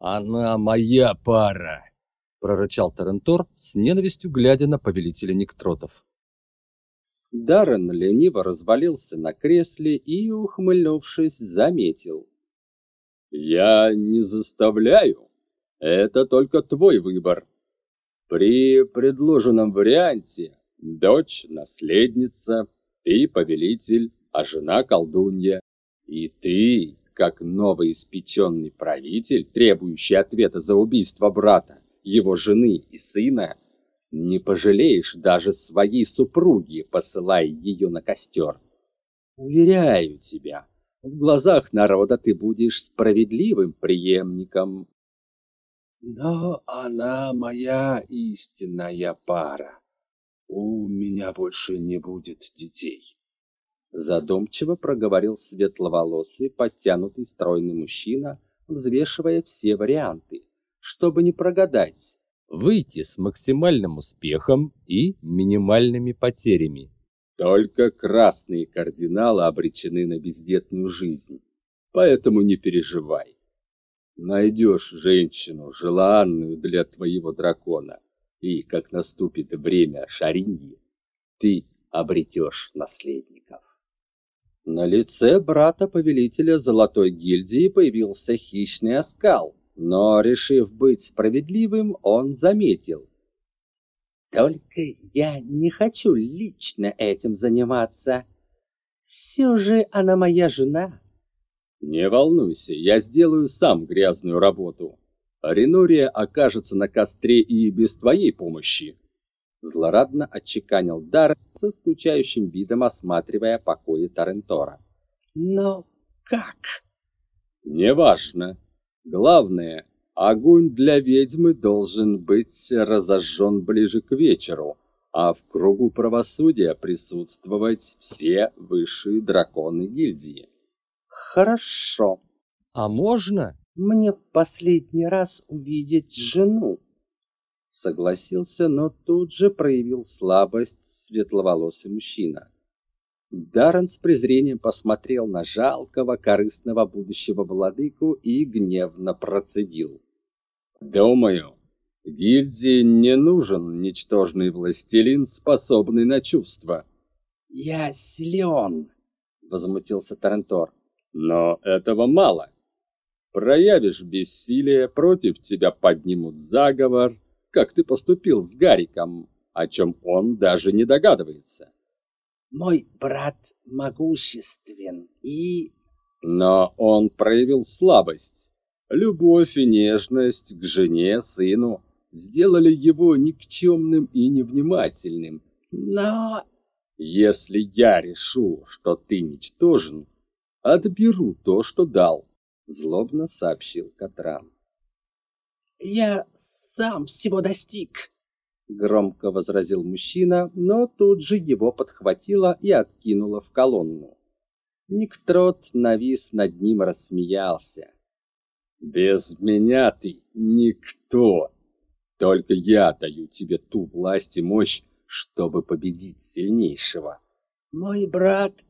Она моя пара, прорычал Тарентор с ненавистью глядя на повелителя Никтротов. Даррен лениво развалился на кресле и, ухмыльнувшись, заметил. «Я не заставляю. Это только твой выбор. При предложенном варианте дочь — наследница, ты — повелитель, а жена — колдунья. И ты, как новоиспеченный правитель, требующий ответа за убийство брата, его жены и сына, не пожалеешь даже своей супруги, посылая ее на костер. Уверяю тебя, в глазах народа ты будешь справедливым преемником. Но она моя истинная пара. У меня больше не будет детей. Задумчиво проговорил светловолосый, подтянутый стройный мужчина, взвешивая все варианты, чтобы не прогадать выйти с максимальным успехом и минимальными потерями. Только красные кардиналы обречены на бездетную жизнь, поэтому не переживай. Найдешь женщину, желанную для твоего дракона, и, как наступит время шариньи, ты обретешь наследников. На лице брата-повелителя Золотой гильдии появился хищный оскал, но, решив быть справедливым, он заметил. «Только я не хочу лично этим заниматься. Все же она моя жена». «Не волнуйся, я сделаю сам грязную работу. Ренория окажется на костре и без твоей помощи». Злорадно отчеканил Дар со скучающим видом, осматривая покои Тарентора. «Но как?» «Неважно. Главное, огонь для ведьмы должен быть разожжен ближе к вечеру, а в кругу правосудия присутствовать все высшие драконы гильдии. Хорошо. А можно мне в последний раз увидеть жену? Согласился, но тут же проявил слабость светловолосый мужчина. Даррен с презрением посмотрел на жалкого, корыстного будущего владыку и гневно процедил. «Думаю, гильдии не нужен ничтожный властелин, способный на чувства». «Я силен», — возмутился Тарентор. «Но этого мало. Проявишь бессилие, против тебя поднимут заговор, как ты поступил с Гариком, о чем он даже не догадывается». Мой брат могуществен и... Но он проявил слабость. Любовь и нежность к жене, сыну сделали его никчемным и невнимательным. Но... Если я решу, что ты ничтожен, отберу то, что дал, злобно сообщил Катран. Я сам всего достиг, громко возразил мужчина, но тут же его подхватило и откинуло в колонну. Никтрот навис над ним, рассмеялся. Без меня ты никто. Только я даю тебе ту власть и мощь, чтобы победить сильнейшего. Мой брат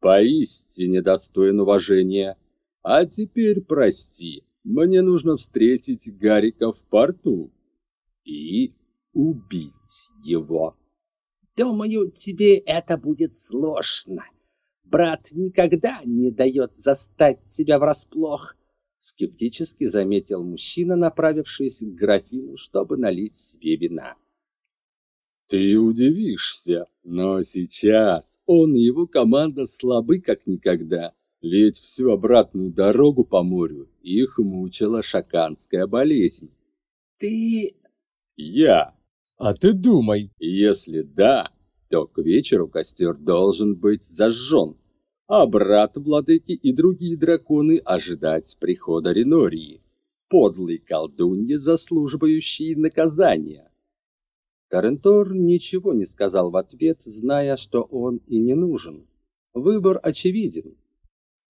поистине достоин уважения. А теперь прости, мне нужно встретить Гарика в порту. И убить его. Думаю, тебе это будет сложно. Брат никогда не дает застать себя врасплох. Скептически заметил мужчина, направившись к графину, чтобы налить себе вина. Ты удивишься, но сейчас он и его команда слабы как никогда. Ведь всю обратную дорогу по морю их мучила шаканская болезнь. Ты... Я а ты думай. Если да, то к вечеру костер должен быть зажжен, а брат владыки и другие драконы ожидать прихода Ренории, подлой колдуньи, заслуживающей наказания. Карентор ничего не сказал в ответ, зная, что он и не нужен. Выбор очевиден.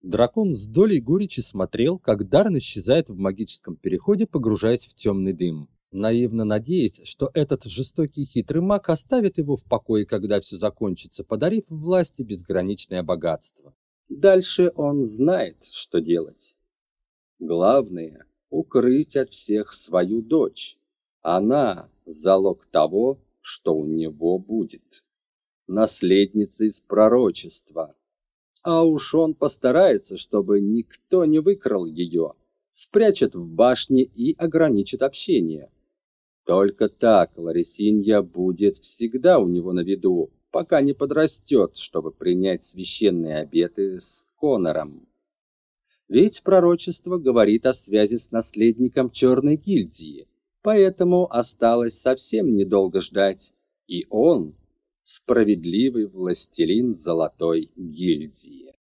Дракон с долей горечи смотрел, как Дарн исчезает в магическом переходе, погружаясь в темный дым наивно надеясь, что этот жестокий хитрый маг оставит его в покое, когда все закончится, подарив власти безграничное богатство. Дальше он знает, что делать. Главное укрыть от всех свою дочь. Она – залог того, что у него будет. Наследница из пророчества. А уж он постарается, чтобы никто не выкрал ее, спрячет в башне и ограничит общение. Только так Ларисинья будет всегда у него на виду, пока не подрастет, чтобы принять священные обеты с Конором. Ведь пророчество говорит о связи с наследником Черной гильдии, поэтому осталось совсем недолго ждать, и он, справедливый властелин Золотой гильдии.